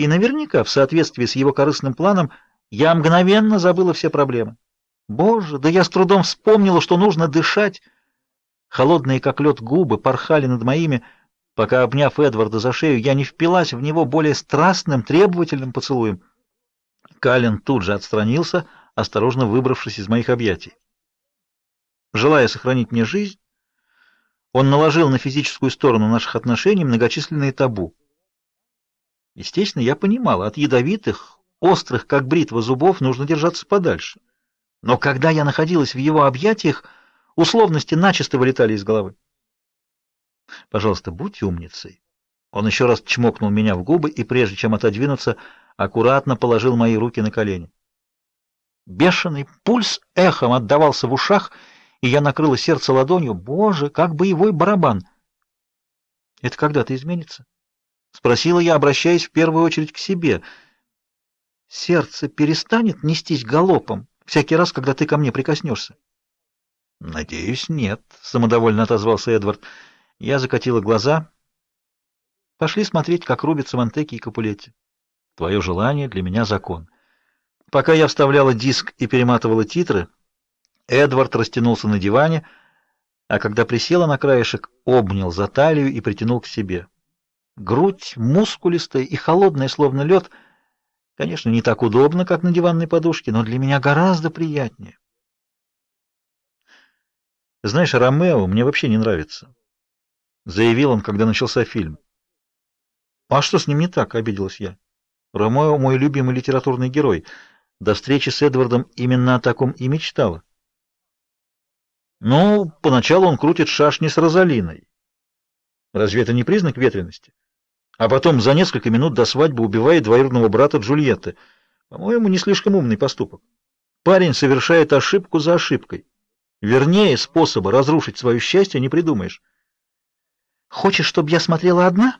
И наверняка, в соответствии с его корыстным планом, я мгновенно забыла все проблемы. Боже, да я с трудом вспомнила, что нужно дышать. Холодные, как лед, губы порхали над моими, пока, обняв Эдварда за шею, я не впилась в него более страстным, требовательным поцелуем. Калин тут же отстранился, осторожно выбравшись из моих объятий. Желая сохранить мне жизнь, он наложил на физическую сторону наших отношений многочисленные табу. Естественно, я понимал, от ядовитых, острых, как бритва зубов, нужно держаться подальше. Но когда я находилась в его объятиях, условности начисто вылетали из головы. Пожалуйста, будь умницей. Он еще раз чмокнул меня в губы и прежде чем отодвинуться, аккуратно положил мои руки на колени. Бешеный пульс эхом отдавался в ушах, и я накрыла сердце ладонью. Боже, как боевой барабан. Это когда-то изменится? Спросила я, обращаясь в первую очередь к себе. Сердце перестанет нестись галопом всякий раз, когда ты ко мне прикоснешься?» «Надеюсь, нет», — самодовольно отозвался Эдвард. Я закатила глаза. «Пошли смотреть, как рубятся Монтеки и Капулетти. Твое желание для меня закон». Пока я вставляла диск и перематывала титры, Эдвард растянулся на диване, а когда присела на краешек, обнял за талию и притянул к себе. Грудь мускулистая и холодная, словно лед. Конечно, не так удобно, как на диванной подушке, но для меня гораздо приятнее. Знаешь, Ромео мне вообще не нравится, заявил он, когда начался фильм. А что с ним не так, обиделась я. Ромео мой любимый литературный герой. До встречи с Эдвардом именно о таком и мечтала. Ну, поначалу он крутит шашни с Розалиной. Разве это не признак ветрености? А потом за несколько минут до свадьбы убивает двоюродного брата Джульетты. По-моему, не слишком умный поступок. Парень совершает ошибку за ошибкой. Вернее, способа разрушить свое счастье не придумаешь. Хочешь, чтобы я смотрела одна?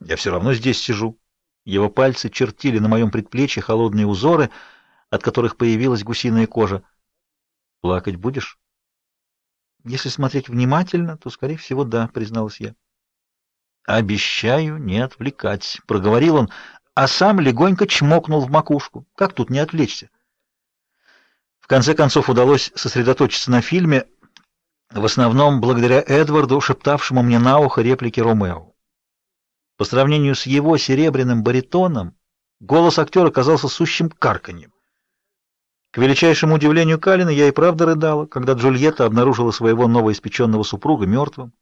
Я все равно здесь сижу. Его пальцы чертили на моем предплечье холодные узоры, от которых появилась гусиная кожа. Плакать будешь? Если смотреть внимательно, то, скорее всего, да, призналась я. Обещаю не отвлекать, проговорил он, а сам легонько чмокнул в макушку. Как тут не отвлечься? В конце концов удалось сосредоточиться на фильме, в основном благодаря Эдварду, шептавшему мне на ухо реплики Ромео. По сравнению с его серебряным баритоном, голос актера казался сущим карканьем. К величайшему удивлению Калина я и правда рыдала, когда Джульетта обнаружила своего новоиспеченного супруга мертвым.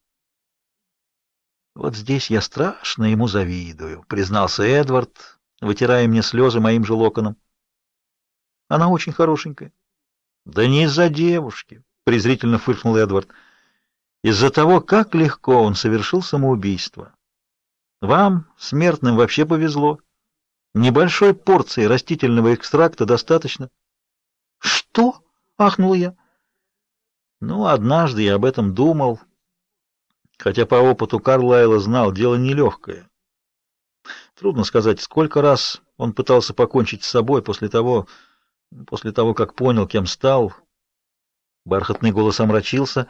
Вот здесь я страшно ему завидую, признался Эдвард, вытирая мне слезы моим же локоном. Она очень хорошенькая. Да не из-за девушки, презрительно фыркнул Эдвард. Из-за того, как легко он совершил самоубийство. Вам, смертным, вообще повезло. Небольшой порции растительного экстракта достаточно. Что? ахнул я. Ну, однажды я об этом думал, Хотя по опыту Карлайла знал, дело нелегкое. Трудно сказать, сколько раз он пытался покончить с собой после того, после того, как понял, кем стал. Бархатный голос омрачился,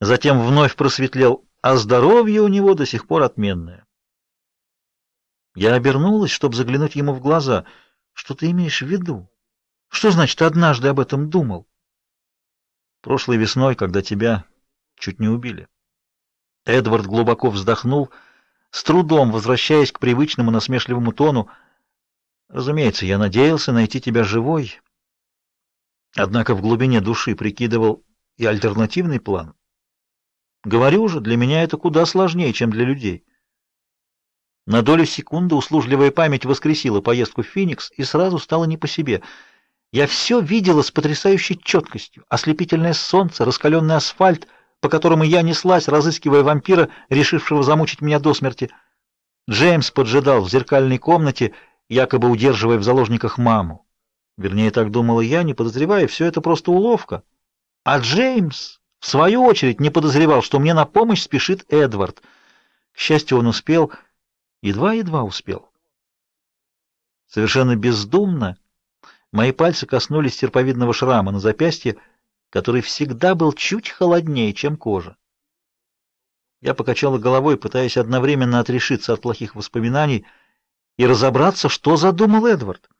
затем вновь просветлел, а здоровье у него до сих пор отменное. Я обернулась, чтобы заглянуть ему в глаза. Что ты имеешь в виду? Что значит однажды об этом думал? Прошлой весной, когда тебя чуть не убили. Эдвард глубоко вздохнул, с трудом возвращаясь к привычному насмешливому тону. Разумеется, я надеялся найти тебя живой, однако в глубине души прикидывал и альтернативный план. Говорю же, для меня это куда сложнее, чем для людей. На долю секунды услужливая память воскресила поездку в Феникс и сразу стало не по себе. Я все видела с потрясающей четкостью: ослепительное солнце, раскаленный асфальт — по которому я неслась, разыскивая вампира, решившего замучить меня до смерти. Джеймс поджидал в зеркальной комнате, якобы удерживая в заложниках маму. Вернее, так думала я, не подозревая, все это просто уловка. А Джеймс, в свою очередь, не подозревал, что мне на помощь спешит Эдвард. К счастью, он успел, едва-едва успел. Совершенно бездумно мои пальцы коснулись серповидного шрама на запястье, который всегда был чуть холоднее, чем кожа. Я покачала головой, пытаясь одновременно отрешиться от плохих воспоминаний и разобраться, что задумал Эдвард.